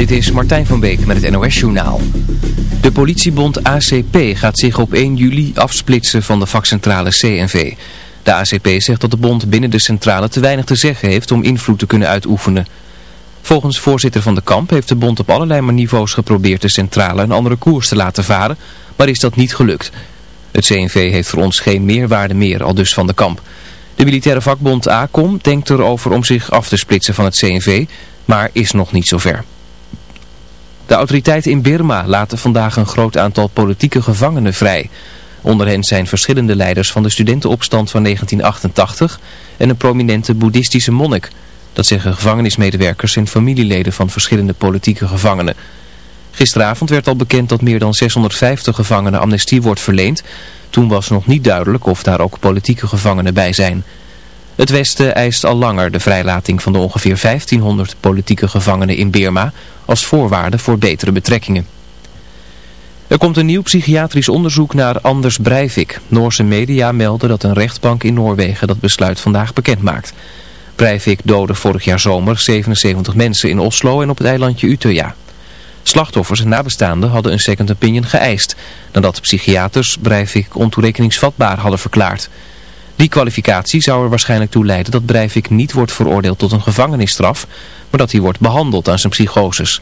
Dit is Martijn van Beek met het NOS-journaal. De politiebond ACP gaat zich op 1 juli afsplitsen van de vakcentrale CNV. De ACP zegt dat de bond binnen de centrale te weinig te zeggen heeft om invloed te kunnen uitoefenen. Volgens voorzitter van de kamp heeft de bond op allerlei niveaus geprobeerd de centrale een andere koers te laten varen, maar is dat niet gelukt. Het CNV heeft voor ons geen meerwaarde meer, al dus van de kamp. De militaire vakbond ACOM denkt erover om zich af te splitsen van het CNV, maar is nog niet zover. De autoriteiten in Birma laten vandaag een groot aantal politieke gevangenen vrij. Onder hen zijn verschillende leiders van de studentenopstand van 1988 en een prominente boeddhistische monnik. Dat zeggen gevangenismedewerkers en familieleden van verschillende politieke gevangenen. Gisteravond werd al bekend dat meer dan 650 gevangenen amnestie wordt verleend. Toen was nog niet duidelijk of daar ook politieke gevangenen bij zijn. Het Westen eist al langer de vrijlating van de ongeveer 1500 politieke gevangenen in Birma als voorwaarde voor betere betrekkingen. Er komt een nieuw psychiatrisch onderzoek naar Anders Breivik. Noorse media melden dat een rechtbank in Noorwegen dat besluit vandaag bekend maakt. Breivik doodde vorig jaar zomer 77 mensen in Oslo en op het eilandje Utøya. Slachtoffers en nabestaanden hadden een second opinion geëist, nadat psychiaters Breivik ontoerekeningsvatbaar hadden verklaard. Die kwalificatie zou er waarschijnlijk toe leiden dat Breivik niet wordt veroordeeld tot een gevangenisstraf, maar dat hij wordt behandeld aan zijn psychoses.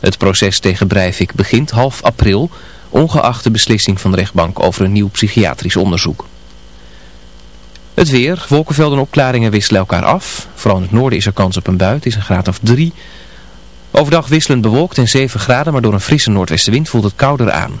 Het proces tegen Breivik begint half april, ongeacht de beslissing van de rechtbank over een nieuw psychiatrisch onderzoek. Het weer, wolkenvelden en opklaringen wisselen elkaar af. Vooral in het noorden is er kans op een bui, het is een graad of 3. Overdag wisselend bewolkt en 7 graden, maar door een frisse noordwestenwind voelt het kouder aan.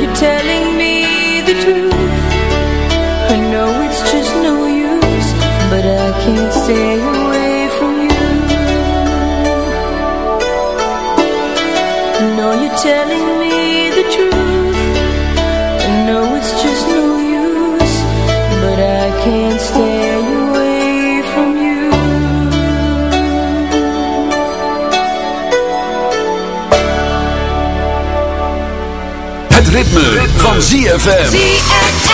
you're telling ZFM.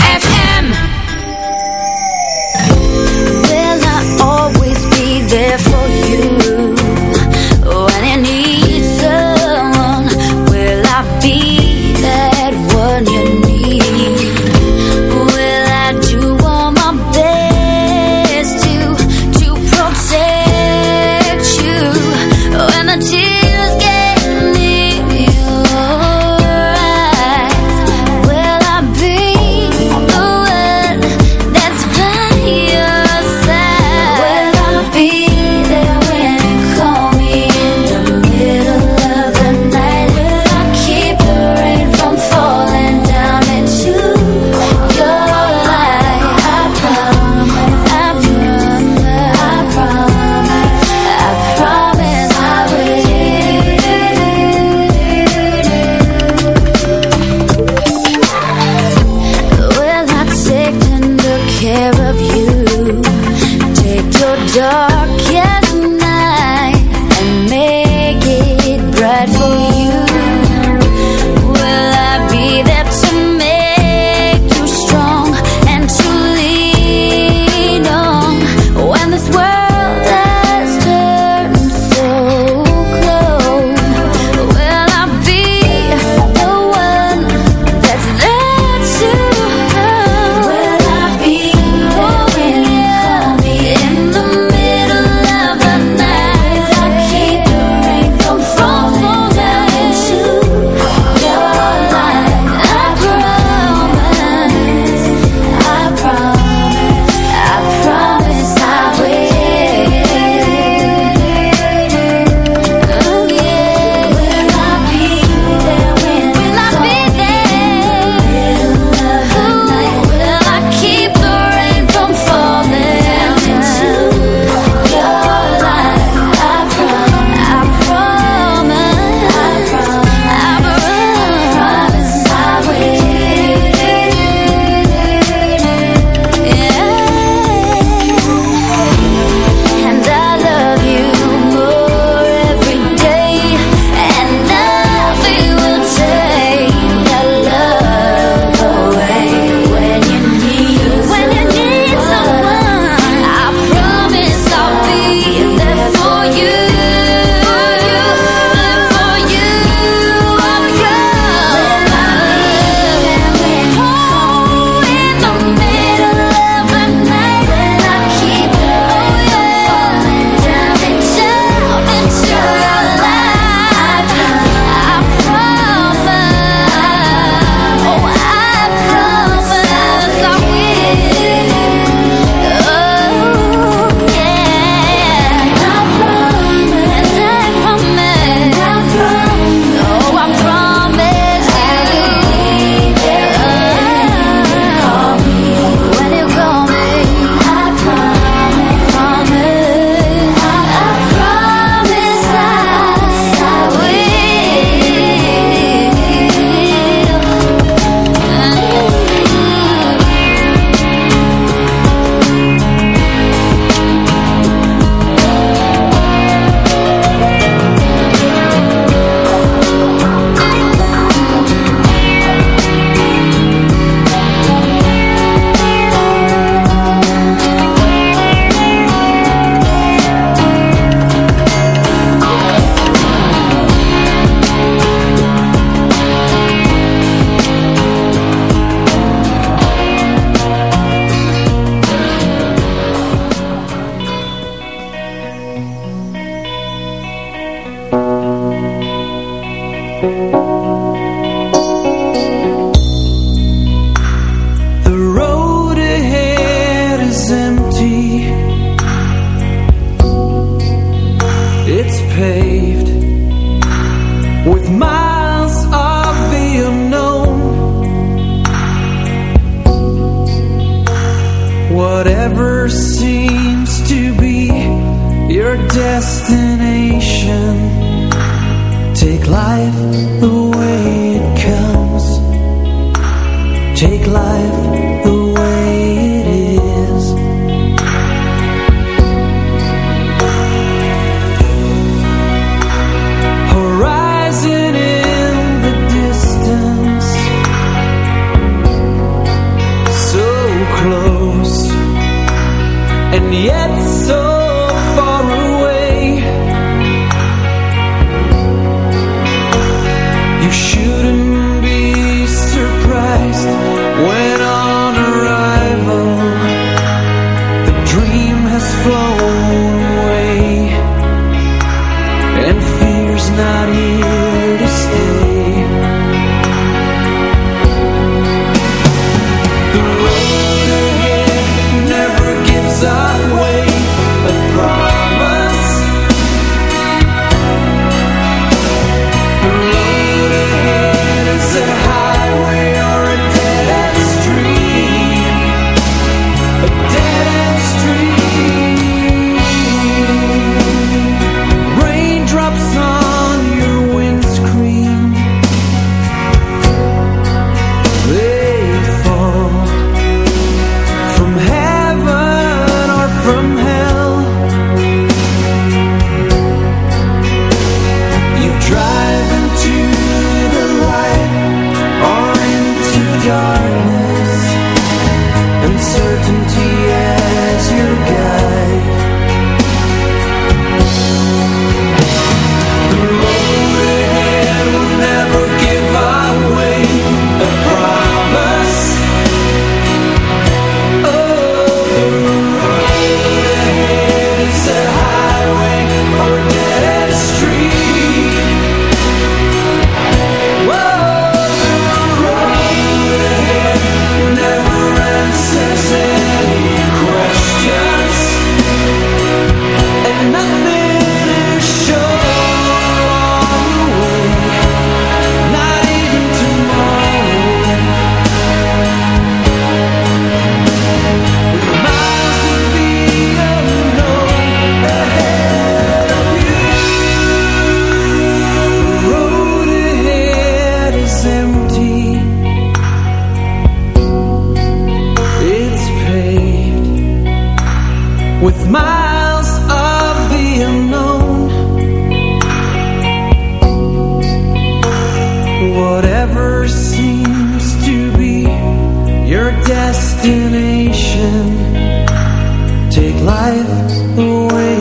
life away.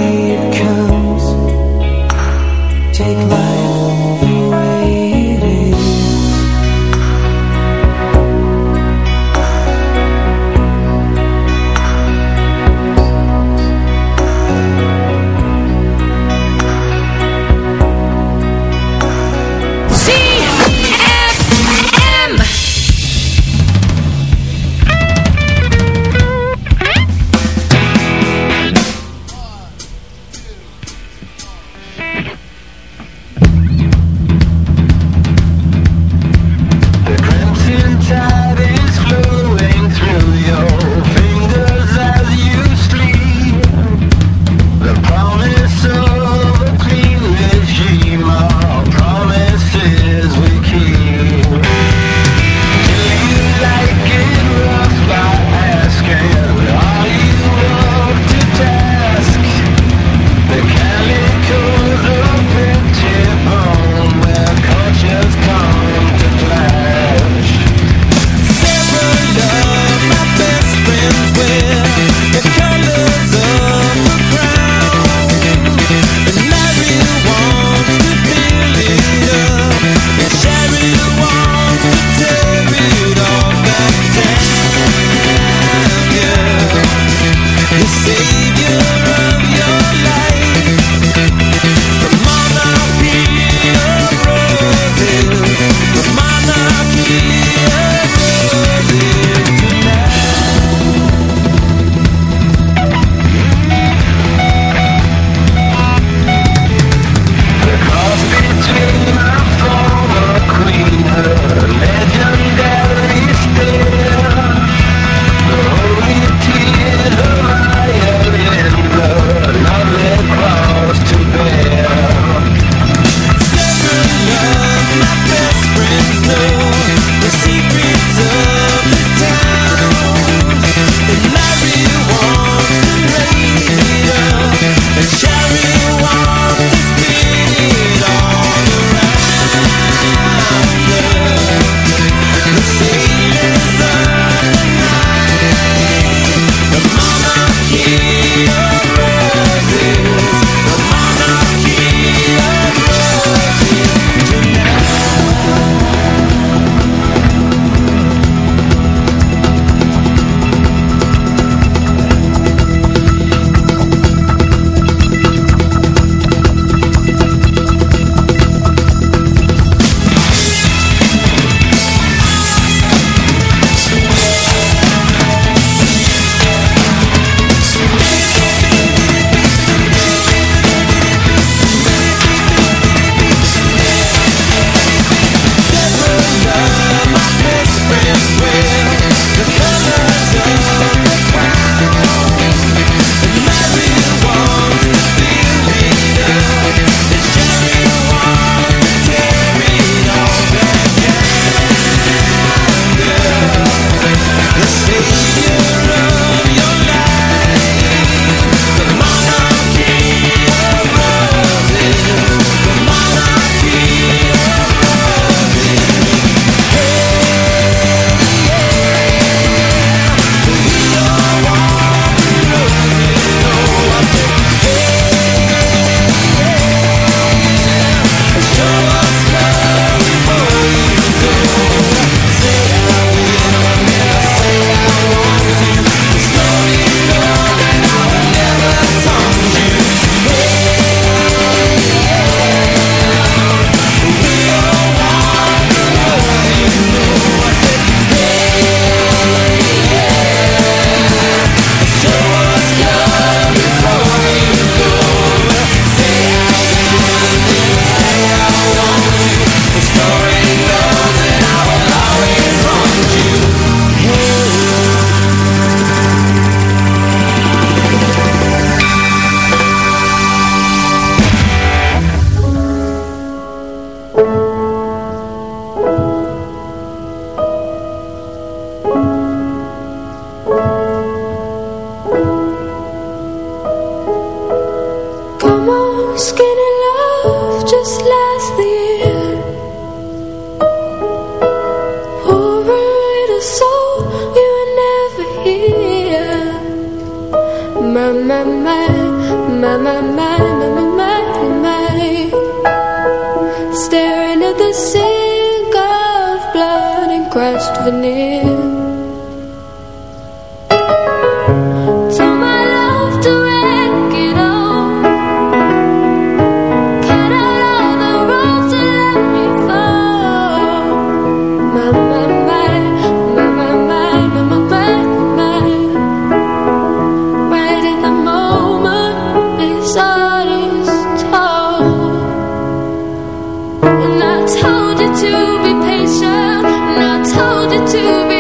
to be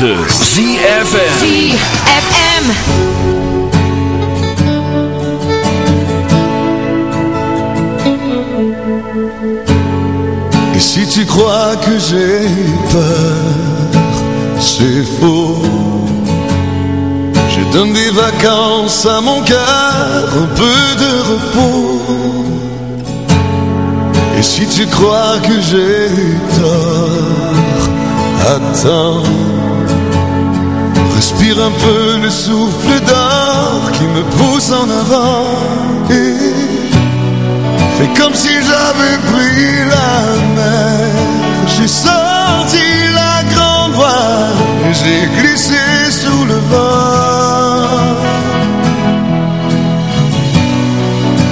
ZFM Et si tu crois que j'ai peur, c'est faux. Je donne des vacances à mon cœur, un peu de repos. Et si tu crois que j'ai tort, attends. Un peu le souffle d'or qui me pousse en avant. Et comme si j'avais pris la mer. J'ai sorti la grande voile Et j'ai glissé sous le vent.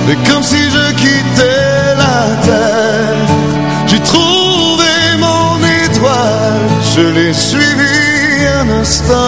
Fais comme si je quittais la terre. J'ai trouvé mon étoile. Je l'ai suivie un instant.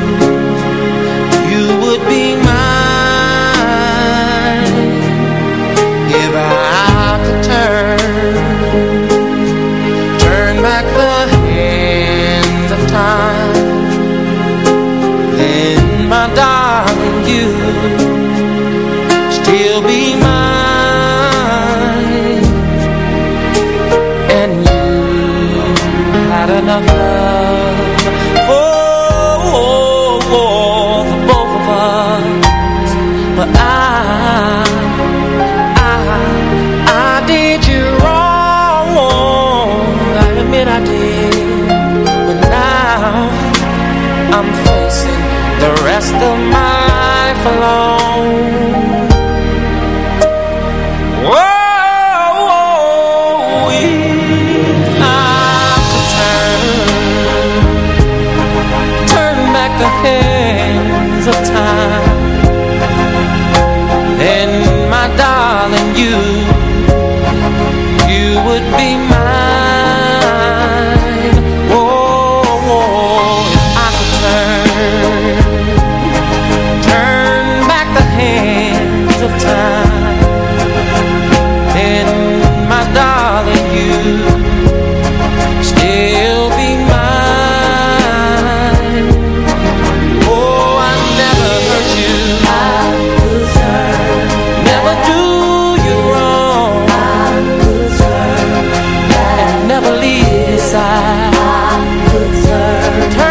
side. I could turn.